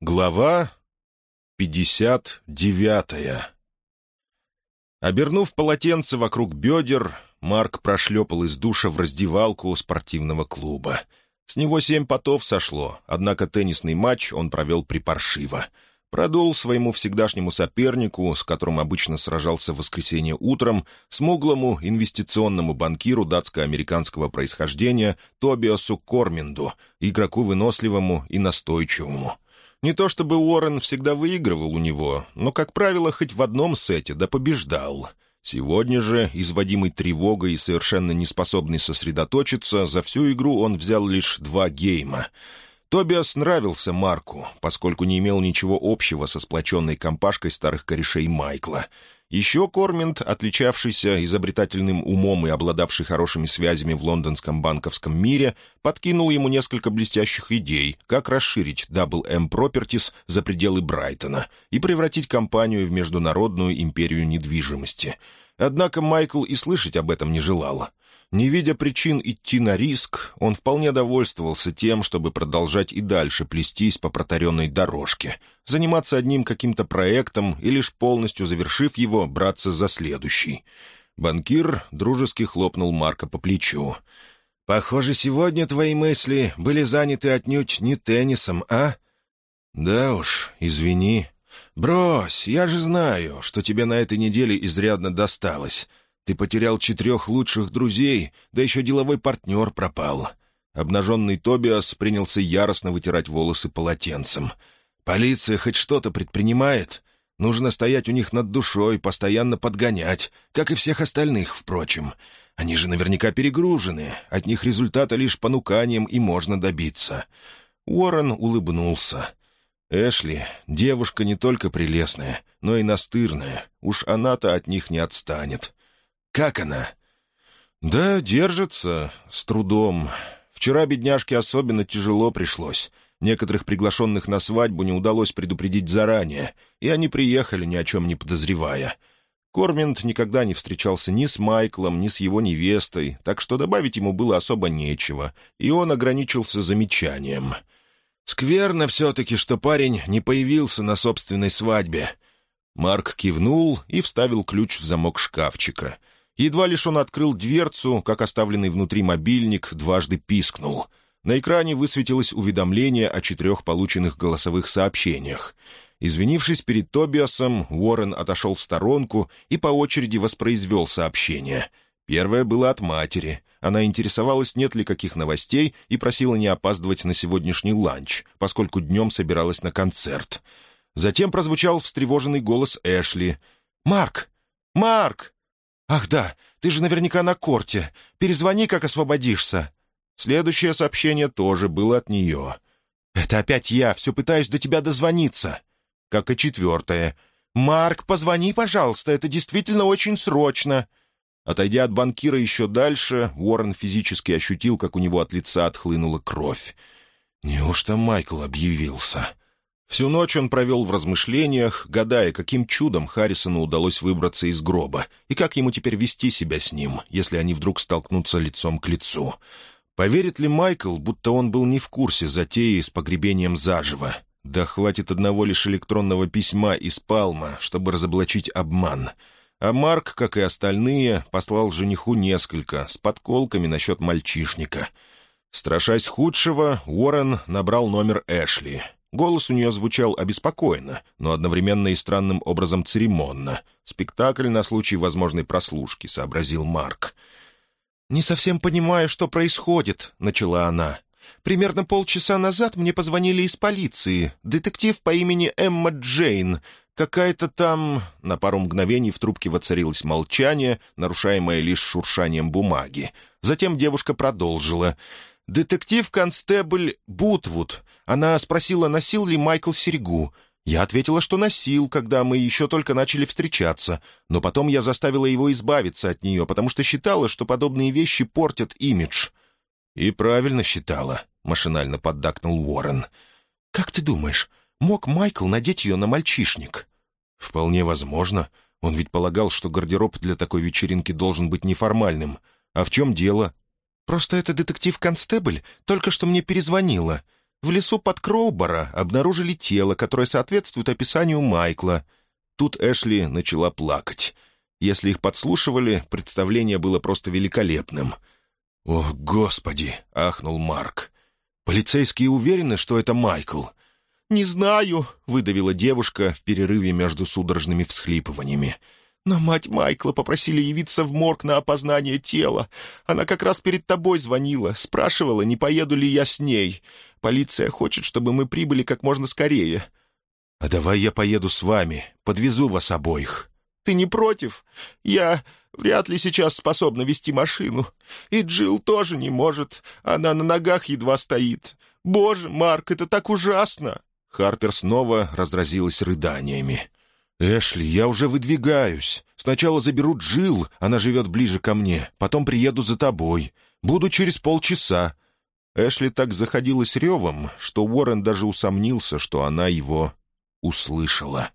Глава 59 Обернув полотенце вокруг бедер, Марк прошлепал из душа в раздевалку спортивного клуба. С него семь потов сошло, однако теннисный матч он провел припаршиво. Продул своему всегдашнему сопернику, с которым обычно сражался в воскресенье утром, смуглому инвестиционному банкиру датско-американского происхождения Тобиасу Корминду, игроку выносливому и настойчивому. Не то чтобы Уоррен всегда выигрывал у него, но, как правило, хоть в одном сете да побеждал. Сегодня же, изводимый тревогой и совершенно неспособный сосредоточиться, за всю игру он взял лишь два гейма. Тобиас нравился Марку, поскольку не имел ничего общего со сплоченной компашкой старых корешей Майкла — еще Кормент, отличавшийся изобретательным умом и обладавший хорошими связями в лондонском банковском мире, подкинул ему несколько блестящих идей, как расширить Double M Properties за пределы Брайтона и превратить компанию в международную империю недвижимости. Однако Майкл и слышать об этом не желал. Не видя причин идти на риск, он вполне довольствовался тем, чтобы продолжать и дальше плестись по протаренной дорожке, заниматься одним каким-то проектом и лишь полностью завершив его, браться за следующий. Банкир дружески хлопнул Марка по плечу. «Похоже, сегодня твои мысли были заняты отнюдь не теннисом, а?» «Да уж, извини. Брось, я же знаю, что тебе на этой неделе изрядно досталось. Ты потерял четырех лучших друзей, да еще деловой партнер пропал». Обнаженный Тобиас принялся яростно вытирать волосы полотенцем. «Полиция хоть что-то предпринимает? Нужно стоять у них над душой, постоянно подгонять, как и всех остальных, впрочем. Они же наверняка перегружены, от них результата лишь понуканием и можно добиться». Уоррен улыбнулся. «Эшли — девушка не только прелестная, но и настырная. Уж она-то от них не отстанет. Как она?» «Да, держится. С трудом. Вчера бедняжке особенно тяжело пришлось. Некоторых приглашенных на свадьбу не удалось предупредить заранее, и они приехали, ни о чем не подозревая. Кормент никогда не встречался ни с Майклом, ни с его невестой, так что добавить ему было особо нечего, и он ограничился замечанием. «Скверно все-таки, что парень не появился на собственной свадьбе». Марк кивнул и вставил ключ в замок шкафчика — Едва лишь он открыл дверцу, как оставленный внутри мобильник дважды пискнул. На экране высветилось уведомление о четырех полученных голосовых сообщениях. Извинившись перед Тобиасом, Уоррен отошел в сторонку и по очереди воспроизвел сообщение. Первое было от матери. Она интересовалась, нет ли каких новостей, и просила не опаздывать на сегодняшний ланч, поскольку днем собиралась на концерт. Затем прозвучал встревоженный голос Эшли. «Марк! Марк!» «Ах да, ты же наверняка на корте. Перезвони, как освободишься». Следующее сообщение тоже было от нее. «Это опять я, все пытаюсь до тебя дозвониться». Как и четвертое. «Марк, позвони, пожалуйста, это действительно очень срочно». Отойдя от банкира еще дальше, Уоррен физически ощутил, как у него от лица отхлынула кровь. «Неужто Майкл объявился?» Всю ночь он провел в размышлениях, гадая, каким чудом Харрисону удалось выбраться из гроба, и как ему теперь вести себя с ним, если они вдруг столкнутся лицом к лицу. Поверит ли Майкл, будто он был не в курсе затеи с погребением заживо? Да хватит одного лишь электронного письма из Палма, чтобы разоблачить обман. А Марк, как и остальные, послал жениху несколько, с подколками насчет мальчишника. Страшась худшего, Уоррен набрал номер Эшли — Голос у нее звучал обеспокоенно, но одновременно и странным образом церемонно. Спектакль на случай возможной прослушки, сообразил Марк. «Не совсем понимаю, что происходит», — начала она. «Примерно полчаса назад мне позвонили из полиции. Детектив по имени Эмма Джейн. Какая-то там...» На пару мгновений в трубке воцарилось молчание, нарушаемое лишь шуршанием бумаги. Затем девушка продолжила. «Детектив-констебль Бутвуд. Она спросила, носил ли Майкл серьгу. Я ответила, что носил, когда мы еще только начали встречаться, но потом я заставила его избавиться от нее, потому что считала, что подобные вещи портят имидж». «И правильно считала», — машинально поддакнул Уоррен. «Как ты думаешь, мог Майкл надеть ее на мальчишник?» «Вполне возможно. Он ведь полагал, что гардероб для такой вечеринки должен быть неформальным. А в чем дело?» «Просто эта детектив-констебль только что мне перезвонила. В лесу под Кроубора обнаружили тело, которое соответствует описанию Майкла. Тут Эшли начала плакать. Если их подслушивали, представление было просто великолепным. «О, Господи!» — ахнул Марк. «Полицейские уверены, что это Майкл?» «Не знаю», — выдавила девушка в перерыве между судорожными всхлипываниями. «Но мать Майкла попросили явиться в морг на опознание тела. Она как раз перед тобой звонила, спрашивала, не поеду ли я с ней. Полиция хочет, чтобы мы прибыли как можно скорее». «А давай я поеду с вами, подвезу вас обоих». «Ты не против? Я вряд ли сейчас способна вести машину. И Джилл тоже не может. Она на ногах едва стоит. Боже, Марк, это так ужасно!» Харпер снова разразилась рыданиями. «Эшли, я уже выдвигаюсь. Сначала заберу Джилл, она живет ближе ко мне. Потом приеду за тобой. Буду через полчаса». Эшли так заходилась ревом, что Уоррен даже усомнился, что она его услышала.